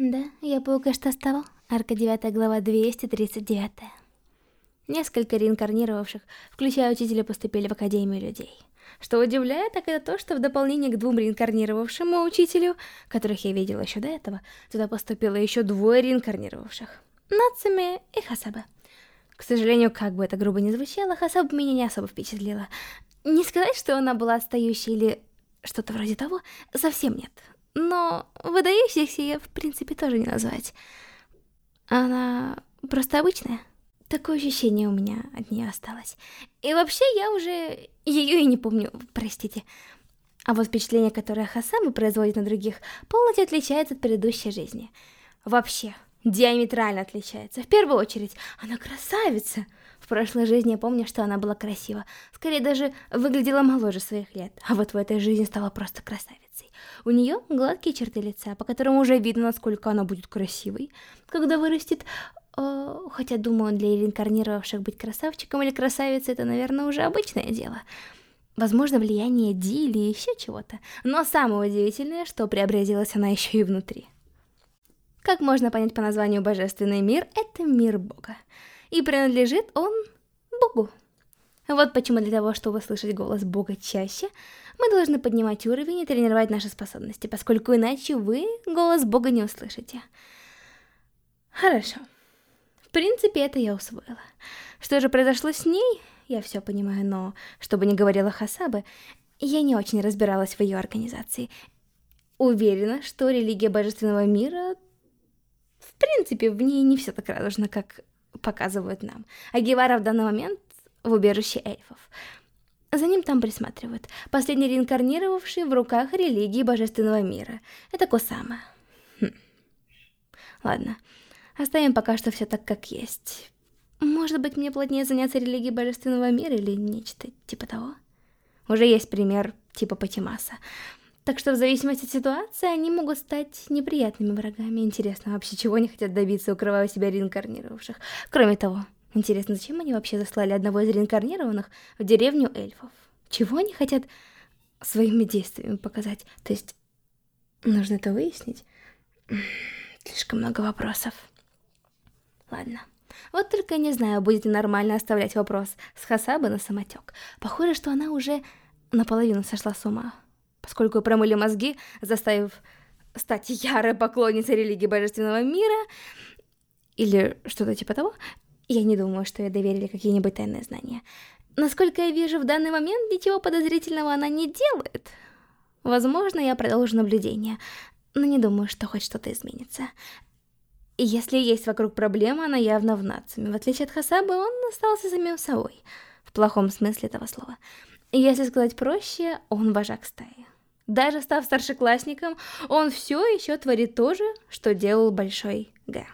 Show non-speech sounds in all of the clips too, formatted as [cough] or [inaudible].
Да, я паука что оставал. Арка 9 глава 239. Несколько реинкарнировавших, включая учителя, поступили в Академию людей. Что удивляет, так это то, что в дополнение к двум реинкарнировавшему учителю, которых я видела еще до этого, туда поступило еще двое реинкарнировавших. Нацуми и Хасаба. К сожалению, как бы это грубо не звучало, Хасаба меня не особо впечатлила. Не сказать, что она была отстающей или что-то вроде того, совсем нет. Но выдающихся ее, в принципе, тоже не назвать. Она просто обычная. Такое ощущение у меня от нее осталось. И вообще, я уже ее и не помню, простите. А вот впечатление, которое Хасама производит на других, полностью отличается от предыдущей жизни. Вообще, диаметрально отличается. В первую очередь, она красавица. В прошлой жизни я помню, что она была красива. Скорее даже выглядела моложе своих лет. А вот в этой жизни стала просто красавицей. У нее гладкие черты лица, по которым уже видно, насколько она будет красивой, когда вырастет. Э, хотя, думаю, для реинкарнировавших быть красавчиком или красавицей это, наверное, уже обычное дело. Возможно, влияние Ди или еще чего-то. Но самое удивительное, что преобразилась она еще и внутри. Как можно понять по названию Божественный мир, это мир Бога. И принадлежит он Богу. Вот почему для того, чтобы слышать голос Бога чаще, мы должны поднимать уровень и тренировать наши способности, поскольку иначе вы голос Бога не услышите. Хорошо. В принципе, это я усвоила. Что же произошло с ней, я все понимаю, но, чтобы не говорила Хасабе, я не очень разбиралась в ее организации. Уверена, что религия божественного мира... В принципе, в ней не все так радужно, как показывают нам. А Гевара в данный момент в убежище эльфов. За ним там присматривают. Последний реинкарнировавший в руках религии божественного мира. Это Косама. Хм. Ладно. Оставим пока что все так, как есть. Может быть, мне плотнее заняться религией божественного мира или нечто типа того? Уже есть пример типа Патимаса. Так что в зависимости от ситуации они могут стать неприятными врагами. Интересно, вообще чего они хотят добиться, укрывая себя реинкарнировавших? Кроме того, интересно, зачем они вообще заслали одного из реинкарнированных в деревню эльфов? Чего они хотят своими действиями показать? То есть, нужно это выяснить? Слишком много вопросов. Ладно. Вот только не знаю, будет ли нормально оставлять вопрос с Хасабы на самотек. Похоже, что она уже наполовину сошла с ума. Поскольку промыли мозги, заставив стать ярой поклонницей религии божественного мира, или что-то типа того, я не думаю, что ей доверили какие-нибудь тайные знания. Насколько я вижу, в данный момент ничего подозрительного она не делает. Возможно, я продолжу наблюдение, но не думаю, что хоть что-то изменится. Если есть вокруг проблема, она явно в Нацуме. В отличие от Хасабы, он остался самим собой. В плохом смысле этого слова. Если сказать проще, он вожак стаи. Даже став старшеклассником, он все еще творит то же, что делал Большой Г.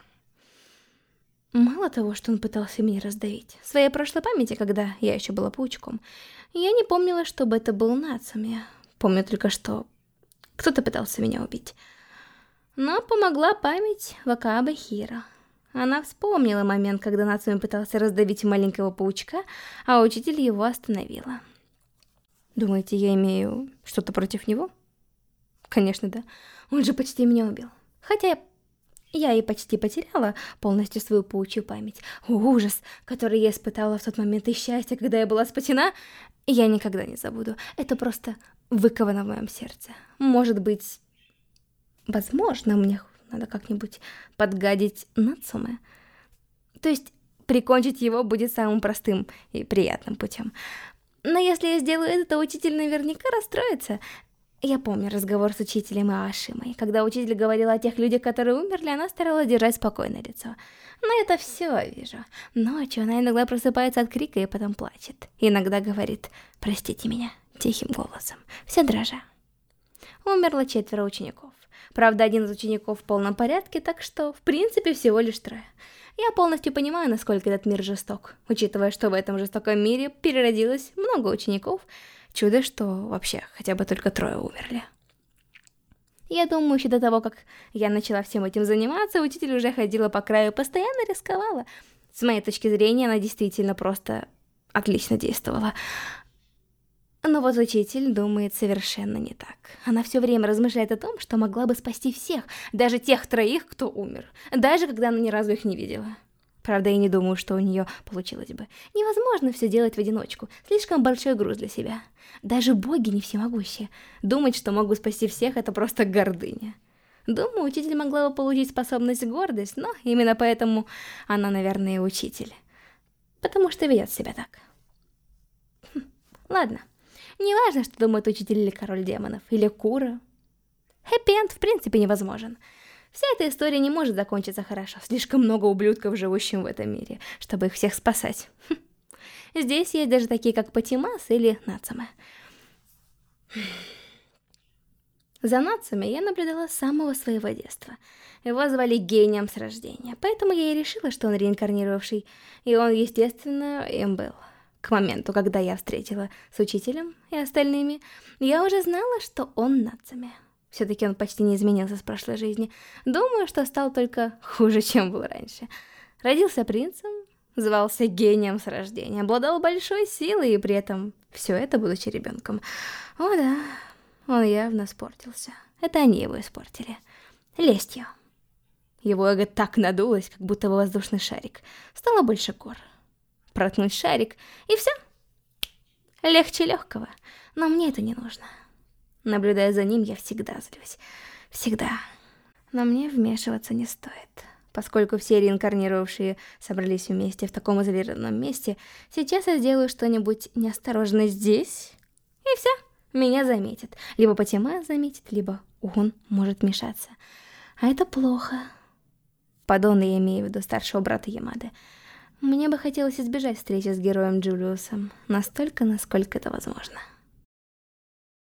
Мало того, что он пытался меня раздавить. Своей прошлой памяти, когда я еще была паучком, я не помнила, чтобы это был Нацуми. Помню только, что кто-то пытался меня убить. Но помогла память Вакаабы Хира. Она вспомнила момент, когда Нацуми пытался раздавить маленького паучка, а учитель его остановила. Думаете, я имею что-то против него? Конечно, да. Он же почти меня убил. Хотя я и почти потеряла полностью свою паучью память. Ужас, который я испытала в тот момент и счастье, когда я была спасена, я никогда не забуду. Это просто выковано в моем сердце. Может быть, Возможно, мне надо как-нибудь подгадить Нацуме. То есть, прикончить его будет самым простым и приятным путем. Но если я сделаю это, то учитель наверняка расстроится. Я помню разговор с учителем Аашимой. Когда учитель говорил о тех людях, которые умерли, она старалась держать спокойное лицо. Но это все вижу. Ночью она иногда просыпается от крика и потом плачет. иногда говорит «Простите меня» тихим голосом, все дрожа. Умерло четверо учеников. Правда, один из учеников в полном порядке, так что, в принципе, всего лишь трое. Я полностью понимаю, насколько этот мир жесток, учитывая, что в этом жестоком мире переродилось много учеников. Чудо, что вообще хотя бы только трое умерли. Я думаю, еще до того, как я начала всем этим заниматься, учитель уже ходила по краю постоянно рисковала. С моей точки зрения, она действительно просто отлично действовала. Но вот учитель думает совершенно не так. Она все время размышляет о том, что могла бы спасти всех, даже тех троих, кто умер, даже когда она ни разу их не видела. Правда, я не думаю, что у нее получилось бы. Невозможно все делать в одиночку, слишком большой груз для себя. Даже боги не всемогущие. Думать, что могу спасти всех, это просто гордыня. Думаю, учитель могла бы получить способность гордость, но именно поэтому она, наверное, учитель. Потому что ведет себя так. Хм, ладно. Не важно, что думает учитель или король демонов, или Кура. Хэппи-энд в принципе невозможен. Вся эта история не может закончиться хорошо. Слишком много ублюдков, живущих в этом мире, чтобы их всех спасать. [laughs] Здесь есть даже такие, как Патимас или Нацаме. [sighs] За Нацами я наблюдала с самого своего детства. Его звали гением с рождения, поэтому я и решила, что он реинкарнировавший, и он, естественно, им был. К моменту, когда я встретила с учителем и остальными, я уже знала, что он нацами. Все-таки он почти не изменился с прошлой жизни. Думаю, что стал только хуже, чем был раньше. Родился принцем, звался гением с рождения, обладал большой силой и при этом все это будучи ребенком. О да, он явно спортился. Это они его испортили. Лестью. Его эго так надулось, как будто воздушный шарик. Стало больше гор проткнуть шарик, и все. Легче легкого, но мне это не нужно. Наблюдая за ним, я всегда злюсь. Всегда. Но мне вмешиваться не стоит. Поскольку все реинкарнировавшие собрались вместе в таком изолированном месте, сейчас я сделаю что-нибудь неосторожно здесь, и все, меня заметят. Либо Патима заметит, либо он может мешаться. А это плохо. Подонна я имею в виду старшего брата Ямады. Мне бы хотелось избежать встречи с героем Джулиусом, настолько, насколько это возможно.